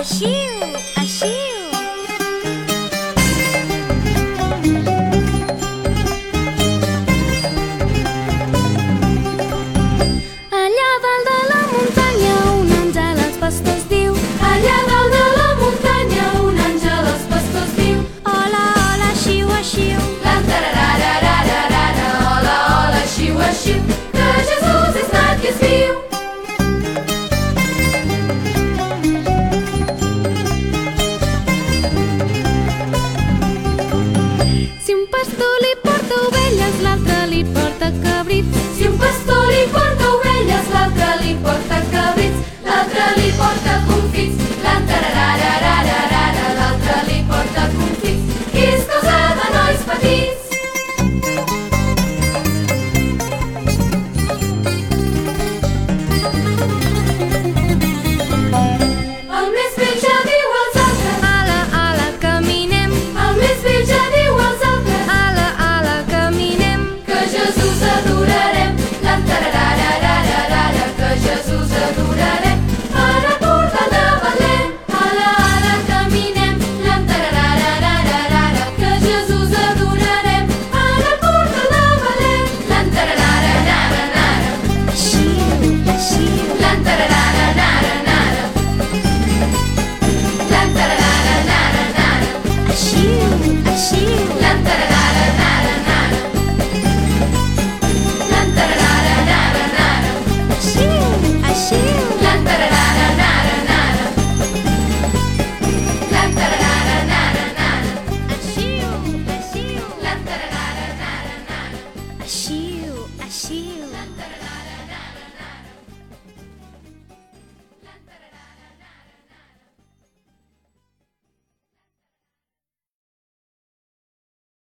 Achille. flores, tulipanes. she